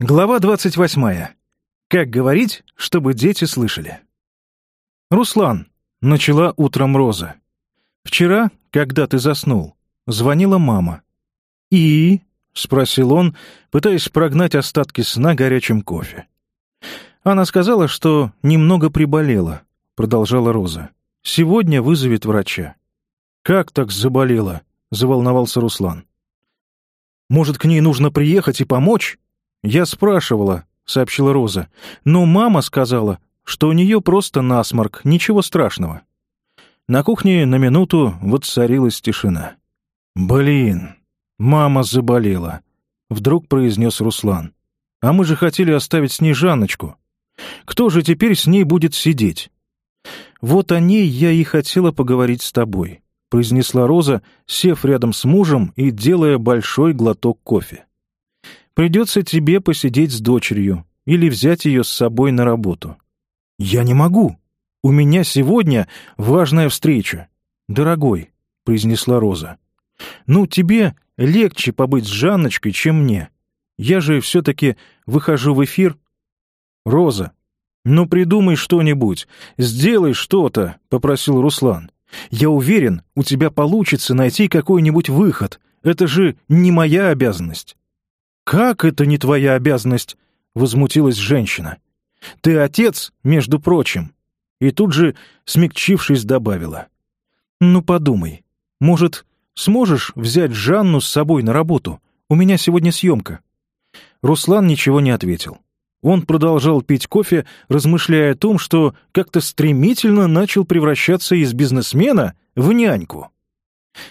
Глава 28. Как говорить, чтобы дети слышали. «Руслан», — начала утром Роза. «Вчера, когда ты заснул, звонила мама». «И?» — спросил он, пытаясь прогнать остатки сна горячим кофе. «Она сказала, что немного приболела», — продолжала Роза. «Сегодня вызовет врача». «Как так заболела?» — заволновался Руслан. «Может, к ней нужно приехать и помочь?» «Я спрашивала», — сообщила Роза, — «но мама сказала, что у нее просто насморк, ничего страшного». На кухне на минуту воцарилась тишина. «Блин, мама заболела», — вдруг произнес Руслан. «А мы же хотели оставить с ней Жанночку. Кто же теперь с ней будет сидеть?» «Вот о ней я и хотела поговорить с тобой», — произнесла Роза, сев рядом с мужем и делая большой глоток кофе. Придется тебе посидеть с дочерью или взять ее с собой на работу». «Я не могу. У меня сегодня важная встреча». «Дорогой», — произнесла Роза. «Ну, тебе легче побыть с Жанночкой, чем мне. Я же все-таки выхожу в эфир». «Роза, ну придумай что-нибудь, сделай что-то», — попросил Руслан. «Я уверен, у тебя получится найти какой-нибудь выход. Это же не моя обязанность». «Как это не твоя обязанность?» — возмутилась женщина. «Ты отец, между прочим». И тут же, смягчившись, добавила. «Ну подумай, может, сможешь взять Жанну с собой на работу? У меня сегодня съемка». Руслан ничего не ответил. Он продолжал пить кофе, размышляя о том, что как-то стремительно начал превращаться из бизнесмена в няньку.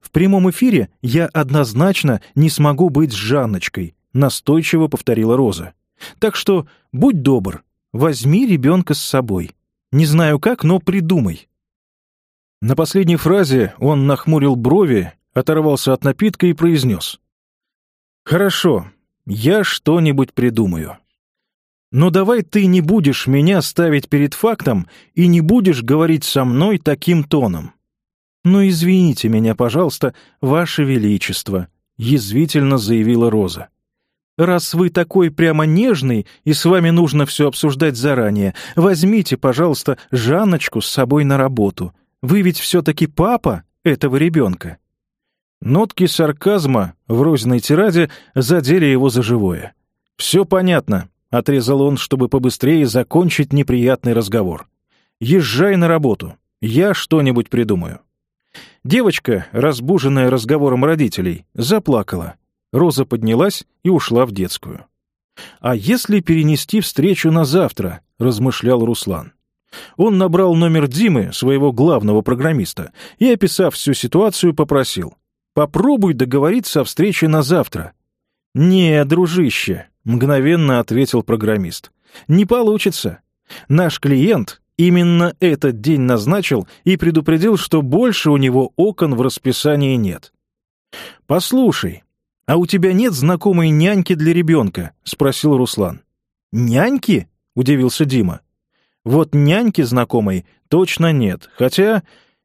«В прямом эфире я однозначно не смогу быть с Жанночкой», настойчиво повторила Роза. «Так что будь добр, возьми ребенка с собой. Не знаю как, но придумай». На последней фразе он нахмурил брови, оторвался от напитка и произнес. «Хорошо, я что-нибудь придумаю. Но давай ты не будешь меня ставить перед фактом и не будешь говорить со мной таким тоном». «Ну, извините меня, пожалуйста, Ваше Величество», — язвительно заявила Роза раз вы такой прямо нежный и с вами нужно все обсуждать заранее, возьмите, пожалуйста, Жаночку с собой на работу. Вы ведь все-таки папа этого ребенка». Нотки сарказма в розной тираде задели его за живое. «Все понятно», — отрезал он, чтобы побыстрее закончить неприятный разговор. «Езжай на работу. Я что-нибудь придумаю». Девочка, разбуженная разговором родителей, заплакала. Роза поднялась и ушла в детскую. «А если перенести встречу на завтра?» — размышлял Руслан. Он набрал номер Димы, своего главного программиста, и, описав всю ситуацию, попросил. «Попробуй договориться о встрече на завтра». «Не, дружище», — мгновенно ответил программист. «Не получится. Наш клиент именно этот день назначил и предупредил, что больше у него окон в расписании нет». «Послушай», «А у тебя нет знакомой няньки для ребенка?» — спросил Руслан. «Няньки?» — удивился Дима. «Вот няньки знакомой точно нет, хотя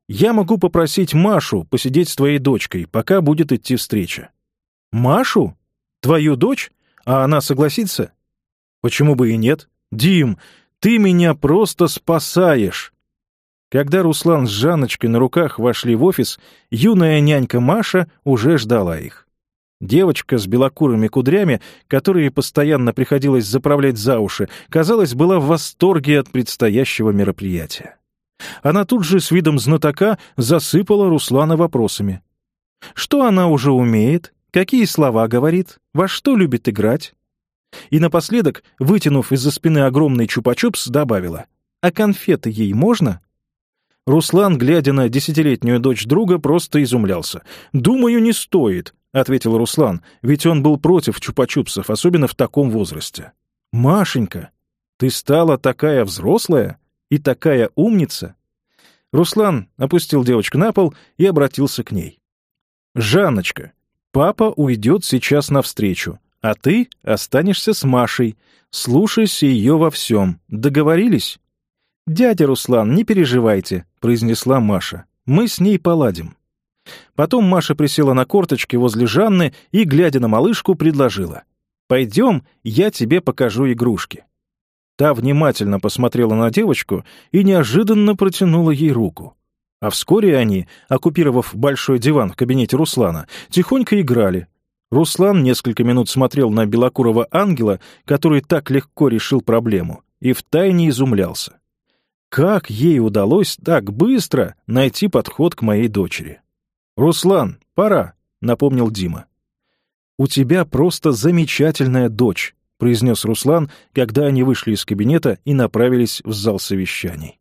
я могу попросить Машу посидеть с твоей дочкой, пока будет идти встреча». «Машу? Твою дочь? А она согласится?» «Почему бы и нет? Дим, ты меня просто спасаешь!» Когда Руслан с Жанночкой на руках вошли в офис, юная нянька Маша уже ждала их. Девочка с белокурыми кудрями, которые постоянно приходилось заправлять за уши, казалось, была в восторге от предстоящего мероприятия. Она тут же с видом знатока засыпала Руслана вопросами. Что она уже умеет? Какие слова говорит? Во что любит играть? И напоследок, вытянув из-за спины огромный чупа-чупс, добавила. «А конфеты ей можно?» Руслан, глядя на десятилетнюю дочь друга, просто изумлялся. «Думаю, не стоит», — ответил Руслан, ведь он был против чупа-чупсов, особенно в таком возрасте. «Машенька, ты стала такая взрослая и такая умница!» Руслан опустил девочку на пол и обратился к ней. «Жанночка, папа уйдет сейчас навстречу, а ты останешься с Машей. Слушайся ее во всем. Договорились?» «Дядя Руслан, не переживайте», — произнесла Маша. «Мы с ней поладим». Потом Маша присела на корточки возле Жанны и, глядя на малышку, предложила. «Пойдем, я тебе покажу игрушки». Та внимательно посмотрела на девочку и неожиданно протянула ей руку. А вскоре они, оккупировав большой диван в кабинете Руслана, тихонько играли. Руслан несколько минут смотрел на белокурого ангела, который так легко решил проблему, и втайне изумлялся. Как ей удалось так быстро найти подход к моей дочери? «Руслан, пора», — напомнил Дима. «У тебя просто замечательная дочь», — произнес Руслан, когда они вышли из кабинета и направились в зал совещаний.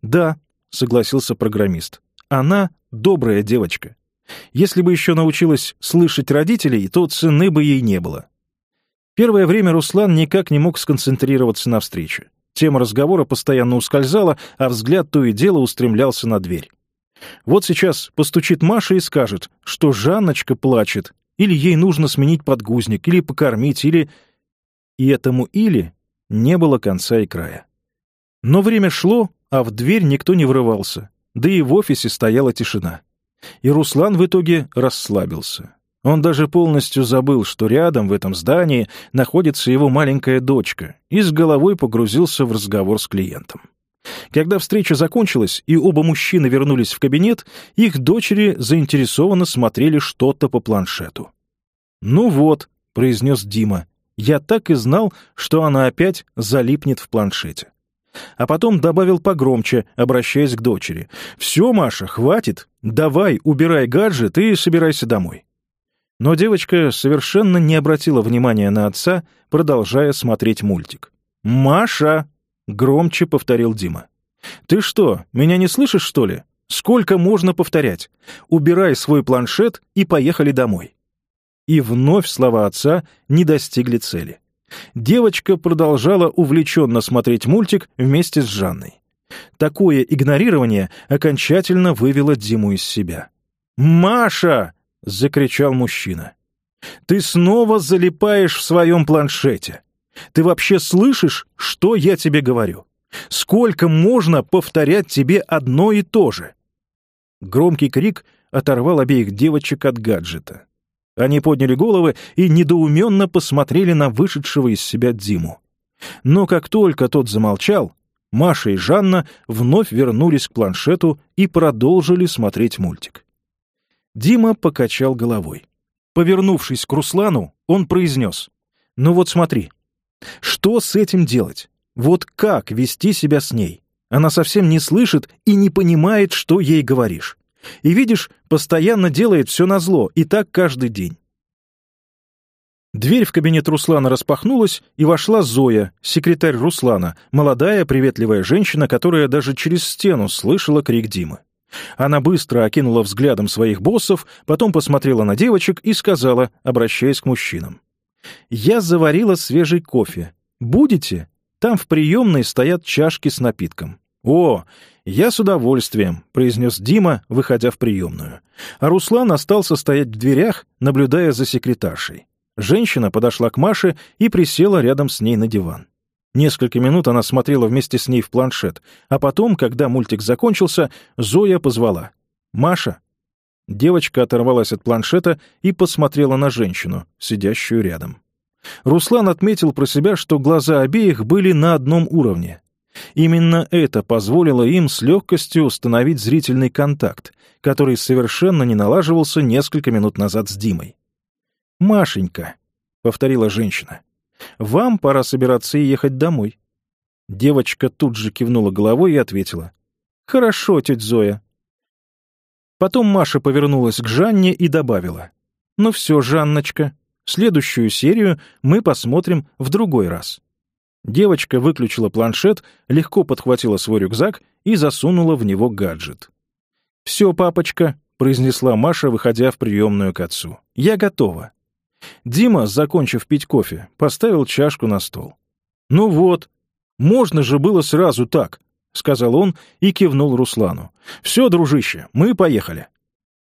«Да», — согласился программист, — «она добрая девочка. Если бы еще научилась слышать родителей, то цены бы ей не было». Первое время Руслан никак не мог сконцентрироваться на встрече. Тема разговора постоянно ускользала, а взгляд то и дело устремлялся на дверь. Вот сейчас постучит Маша и скажет, что Жанночка плачет, или ей нужно сменить подгузник, или покормить, или... И этому «или» не было конца и края. Но время шло, а в дверь никто не врывался, да и в офисе стояла тишина. И Руслан в итоге расслабился. Он даже полностью забыл, что рядом в этом здании находится его маленькая дочка, и с головой погрузился в разговор с клиентом. Когда встреча закончилась и оба мужчины вернулись в кабинет, их дочери заинтересованно смотрели что-то по планшету. «Ну вот», — произнес Дима, — «я так и знал, что она опять залипнет в планшете». А потом добавил погромче, обращаясь к дочери. «Все, Маша, хватит. Давай, убирай гаджет и собирайся домой». Но девочка совершенно не обратила внимания на отца, продолжая смотреть мультик. «Маша!» — громче повторил Дима. «Ты что, меня не слышишь, что ли? Сколько можно повторять? Убирай свой планшет и поехали домой». И вновь слова отца не достигли цели. Девочка продолжала увлеченно смотреть мультик вместе с Жанной. Такое игнорирование окончательно вывело Диму из себя. «Маша!» — закричал мужчина. «Ты снова залипаешь в своем планшете. Ты вообще слышишь, что я тебе говорю? Сколько можно повторять тебе одно и то же?» Громкий крик оторвал обеих девочек от гаджета. Они подняли головы и недоуменно посмотрели на вышедшего из себя Диму. Но как только тот замолчал, Маша и Жанна вновь вернулись к планшету и продолжили смотреть мультик. Дима покачал головой. Повернувшись к Руслану, он произнес. «Ну вот смотри, что с этим делать? Вот как вести себя с ней? Она совсем не слышит и не понимает, что ей говоришь. И видишь, постоянно делает все назло, и так каждый день. Дверь в кабинет Руслана распахнулась, и вошла Зоя, секретарь Руслана, молодая, приветливая женщина, которая даже через стену слышала крик Димы. Она быстро окинула взглядом своих боссов, потом посмотрела на девочек и сказала, обращаясь к мужчинам. Я заварила свежий кофе. Будете? Там в приемной стоят чашки с напитком. «О, я с удовольствием», — произнес Дима, выходя в приемную. А Руслан остался стоять в дверях, наблюдая за секретаршей. Женщина подошла к Маше и присела рядом с ней на диван. Несколько минут она смотрела вместе с ней в планшет, а потом, когда мультик закончился, Зоя позвала. «Маша, Девочка оторвалась от планшета и посмотрела на женщину, сидящую рядом. Руслан отметил про себя, что глаза обеих были на одном уровне. Именно это позволило им с легкостью установить зрительный контакт, который совершенно не налаживался несколько минут назад с Димой. «Машенька», — повторила женщина, — «вам пора собираться и ехать домой». Девочка тут же кивнула головой и ответила. «Хорошо, тетя Зоя, Потом Маша повернулась к Жанне и добавила. «Ну все, Жанночка, следующую серию мы посмотрим в другой раз». Девочка выключила планшет, легко подхватила свой рюкзак и засунула в него гаджет. «Все, папочка», — произнесла Маша, выходя в приемную к отцу. «Я готова». Дима, закончив пить кофе, поставил чашку на стол. «Ну вот, можно же было сразу так», — сказал он и кивнул Руслану. «Все, дружище, мы поехали».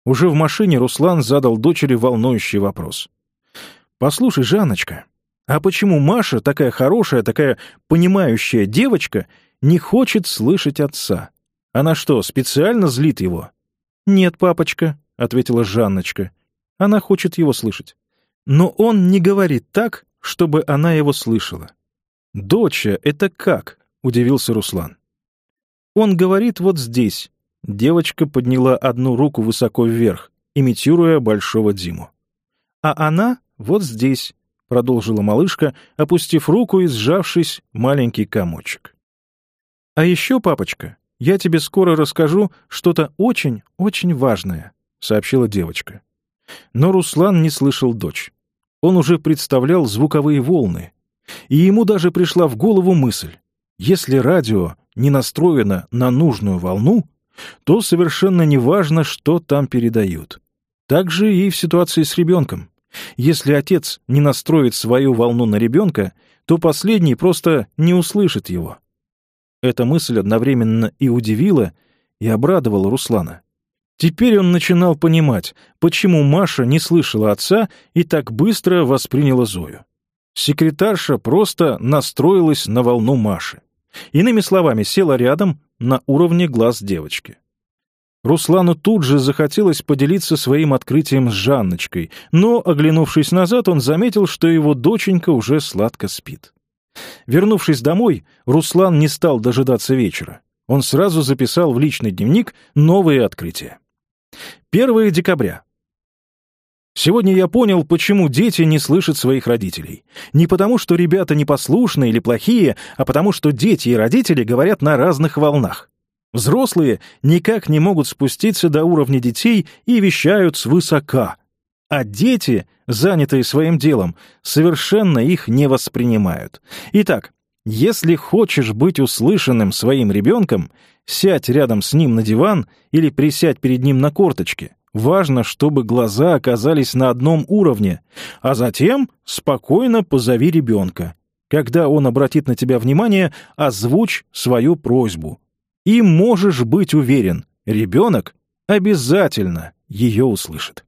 Уже в машине Руслан задал дочери волнующий вопрос. «Послушай, Жанночка, а почему Маша, такая хорошая, такая понимающая девочка, не хочет слышать отца? Она что, специально злит его?» «Нет, папочка», — ответила Жанночка. «Она хочет его слышать. Но он не говорит так, чтобы она его слышала». «Доча, это как?» — удивился Руслан. Он говорит вот здесь. Девочка подняла одну руку высоко вверх, имитируя большого Диму. А она вот здесь, продолжила малышка, опустив руку и сжавшись маленький комочек. А еще, папочка, я тебе скоро расскажу что-то очень-очень важное, сообщила девочка. Но Руслан не слышал дочь. Он уже представлял звуковые волны, и ему даже пришла в голову мысль: если радио не настроена на нужную волну, то совершенно неважно, что там передают. Так же и в ситуации с ребенком. Если отец не настроит свою волну на ребенка, то последний просто не услышит его. Эта мысль одновременно и удивила, и обрадовала Руслана. Теперь он начинал понимать, почему Маша не слышала отца и так быстро восприняла Зою. Секретарша просто настроилась на волну Маши. Иными словами, села рядом на уровне глаз девочки. Руслану тут же захотелось поделиться своим открытием с Жанночкой, но, оглянувшись назад, он заметил, что его доченька уже сладко спит. Вернувшись домой, Руслан не стал дожидаться вечера. Он сразу записал в личный дневник новые открытия. 1 декабря. Сегодня я понял, почему дети не слышат своих родителей. Не потому, что ребята непослушные или плохие, а потому, что дети и родители говорят на разных волнах. Взрослые никак не могут спуститься до уровня детей и вещают свысока. А дети, занятые своим делом, совершенно их не воспринимают. Итак, если хочешь быть услышанным своим ребенком, сядь рядом с ним на диван или присядь перед ним на корточке — Важно, чтобы глаза оказались на одном уровне, а затем спокойно позови ребенка. Когда он обратит на тебя внимание, озвучь свою просьбу. И можешь быть уверен, ребенок обязательно ее услышит.